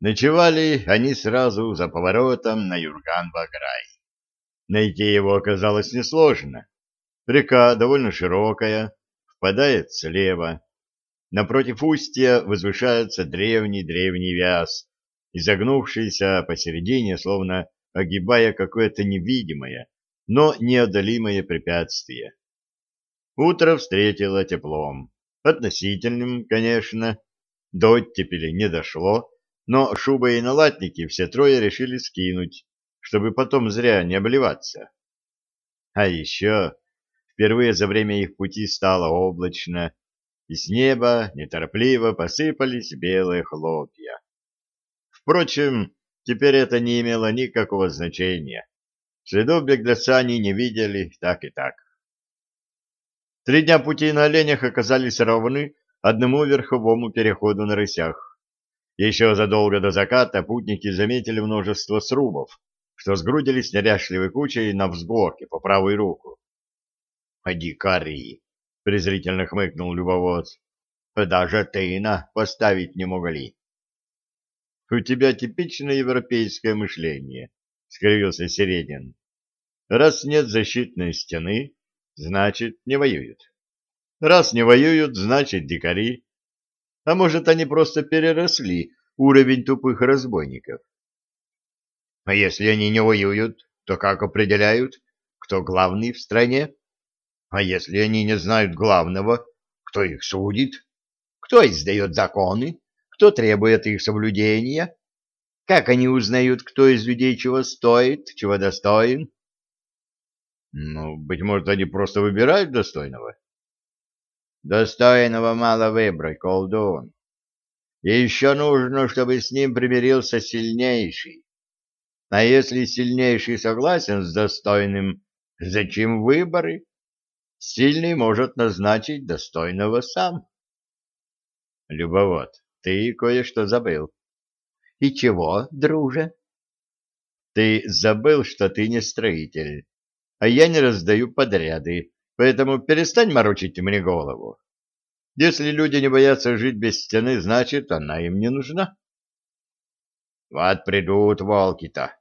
Ночевали они сразу за поворотом на Юрган-Баграй. Найти его оказалось несложно. Река довольно широкая, впадает слева. Напротив устья возвышается древний-древний вяз, изогнувшийся посередине, словно огибая какое-то невидимое, но неодолимое препятствие. Утро встретило теплом. Относительным, конечно. До оттепели не дошло, но шубы и налатники все трое решили скинуть, чтобы потом зря не обливаться. А еще впервые за время их пути стало облачно, и с неба неторопливо посыпались белые хлопья. Впрочем, теперь это не имело никакого значения. Следов беглеца они не видели так и так. Три дня пути на оленях оказались равны одному верховому переходу на рысях. Еще задолго до заката путники заметили множество срубов, что сгрудились неряшливой кучей на взгорке по правую руку. — дикари! — презрительно хмыкнул любовод. — Даже тына поставить не могли. — У тебя типичное европейское мышление, — скривился Середин. — Раз нет защитной стены, значит, не воюют. Раз не воюют, значит, дикари. А может, они просто переросли уровень тупых разбойников? А если они не воюют, то как определяют, кто главный в стране? А если они не знают главного, кто их судит? Кто издает законы? Кто требует их соблюдения? Как они узнают, кто из людей чего стоит, чего достоин? Ну, быть может, они просто выбирают достойного? Достойного мало выбрать, колдун. И еще нужно, чтобы с ним примирился сильнейший. А если сильнейший согласен с достойным, зачем выборы? Сильный может назначить достойного сам. Любовод, ты кое-что забыл. И чего, друже? Ты забыл, что ты не строитель, а я не раздаю подряды, Поэтому перестань морочить мне голову. Если люди не боятся жить без стены, значит, она им не нужна. Вот придут волки-то,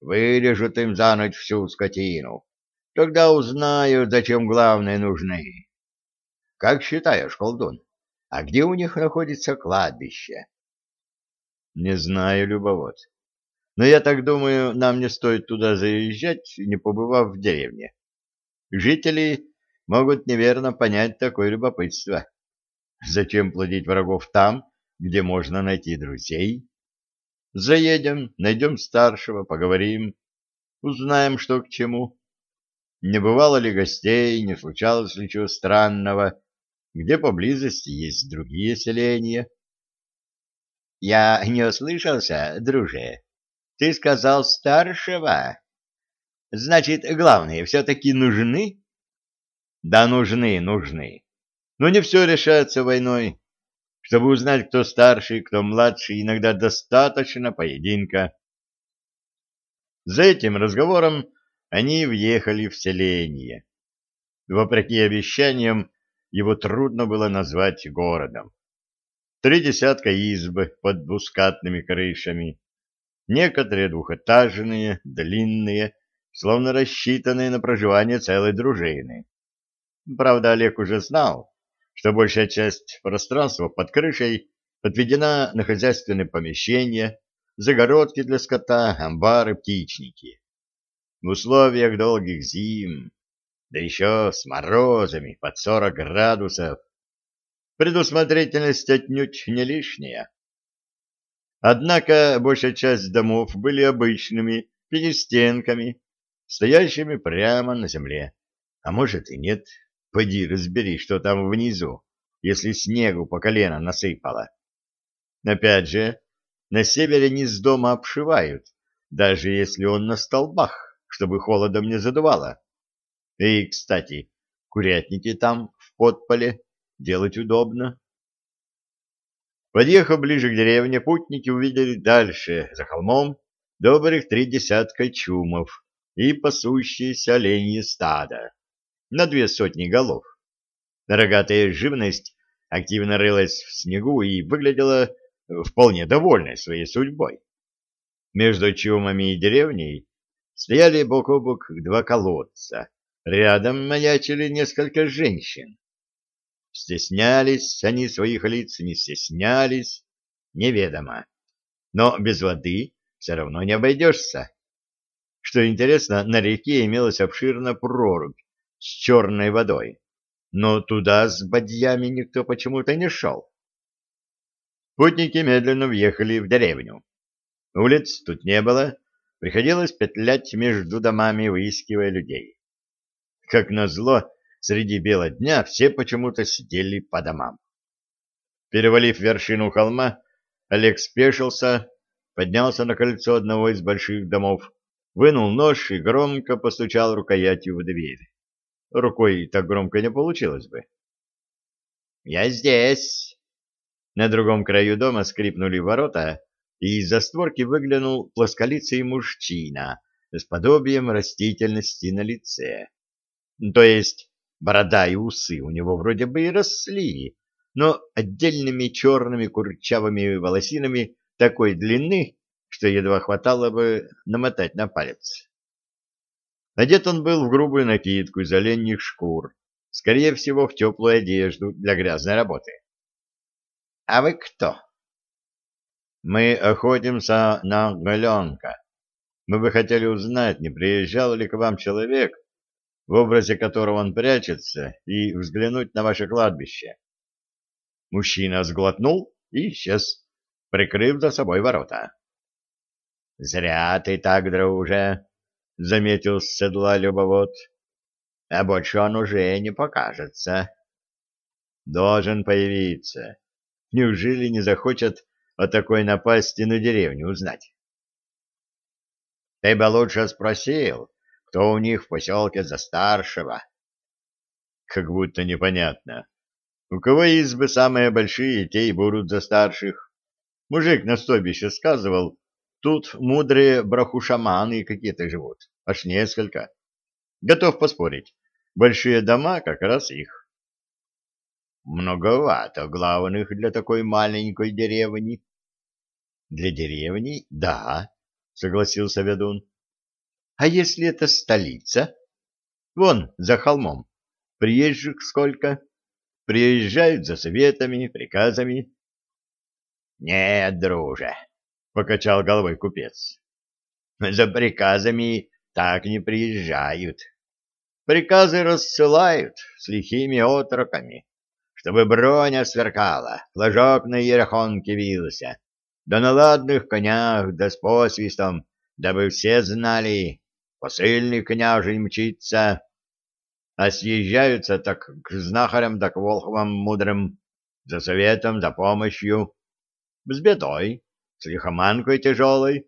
вырежут им за ночь всю скотину. Тогда узнают, зачем главные нужны. Как считаешь, колдун, а где у них находится кладбище? Не знаю, любовод. Но я так думаю, нам не стоит туда заезжать, не побывав в деревне. Жители могут неверно понять такое любопытство. Зачем плодить врагов там, где можно найти друзей? Заедем, найдем старшего, поговорим, узнаем, что к чему. Не бывало ли гостей, не случалось ли чего странного, где поблизости есть другие селения? Я не ослышался, друже. Ты сказал старшего. Значит, главные все-таки нужны? Да нужны, нужны. Но не все решается войной. Чтобы узнать, кто старший, кто младший, иногда достаточно поединка. За этим разговором они въехали в селение. Вопреки обещаниям, его трудно было назвать городом. Три десятка избы под двускатными крышами, некоторые двухэтажные, длинные, словно рассчитанные на проживание целой дружины. Правда, Олег уже знал, что большая часть пространства под крышей отведена на хозяйственные помещения, загородки для скота, амбары, птичники. В условиях долгих зим, да еще с морозами под 40 градусов, предусмотрительность отнюдь не лишняя. Однако большая часть домов были обычными пятистенками, стоящими прямо на земле, а может и нет. Поди разбери, что там внизу, если снегу по колено насыпало. Опять же, на севере низ дома обшивают, даже если он на столбах, чтобы холодом не задувало. И, кстати, курятники там, в подполе, делать удобно. Подъехав ближе к деревне, путники увидели дальше, за холмом, добрых три десятка чумов и пасущиеся оленьи стада на две сотни голов. Рогатая живность активно рылась в снегу и выглядела вполне довольной своей судьбой. Между чумами и деревней стояли бок о бок два колодца. Рядом маячили несколько женщин. Стеснялись они своих лиц, не стеснялись, неведомо. Но без воды все равно не обойдешься. Что интересно, на реке имелась обширная прорубь с черной водой, но туда с бадьями никто почему-то не шел. Путники медленно въехали в деревню. Улиц тут не было, приходилось петлять между домами, выискивая людей. Как назло, среди бела дня все почему-то сидели по домам. Перевалив вершину холма, Олег спешился, поднялся на кольцо одного из больших домов, вынул нож и громко постучал рукоятью в дверь. Рукой так громко не получилось бы. «Я здесь!» На другом краю дома скрипнули ворота, и из-за створки выглянул плосколицый мужчина с подобием растительности на лице. То есть борода и усы у него вроде бы и росли, но отдельными черными курчавыми волосинами такой длины, что едва хватало бы намотать на палец. Одет он был в грубую накидку из оленьих шкур, скорее всего, в теплую одежду для грязной работы. — А вы кто? — Мы охотимся на голенка. Мы бы хотели узнать, не приезжал ли к вам человек, в образе которого он прячется, и взглянуть на ваше кладбище. Мужчина сглотнул и исчез, прикрыв за собой ворота. — Зря ты так, друже, — заметил с седла любовод. — А больше он уже не покажется. — Должен появиться. Неужели не захочет о такой напасти на деревню узнать? — Ты бы лучше спросил, кто у них в поселке за старшего. Как будто непонятно. У кого избы самые большие, те и будут за старших. Мужик на стойбище сказывал, Тут мудрые брахушаманы какие-то живут, аж несколько. Готов поспорить, большие дома как раз их. Многовато главных для такой маленькой деревни. Для деревни, да, согласился ведун. А если это столица? Вон, за холмом. Приезжих сколько? Приезжают за советами, приказами. Нет, друже, — покачал головой купец. «За приказами так не приезжают. Приказы рассылают с лихими отроками, чтобы броня сверкала, флажок на ерехонке вился, да на ладных конях, да с посвистом, дабы все знали, посыльный княжень мчится, а съезжаются так к знахарям да к волхвам мудрым, за советом, за помощью, с бедой, с лихоманкой тяжелой.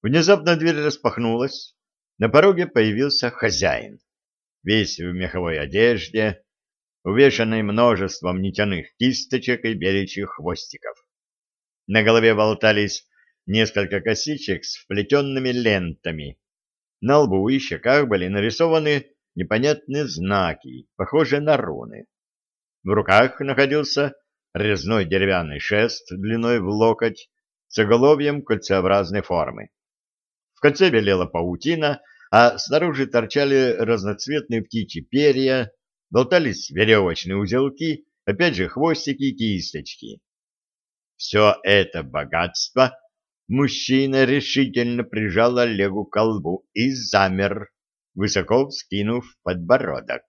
Внезапно дверь распахнулась. На пороге появился хозяин, весь в меховой одежде, увешанной множеством нитяных кисточек и беличьих хвостиков. На голове болтались несколько косичек с вплетенными лентами. На лбу и щеках были нарисованы непонятные знаки, похожие на руны. В руках находился резной деревянный шест длиной в локоть с оголовьем кольцеобразной формы. В конце белела паутина, а снаружи торчали разноцветные птичьи перья, болтались веревочные узелки, опять же хвостики и кисточки. Все это богатство мужчина решительно прижал Олегу к колбу и замер, высоко вскинув подбородок.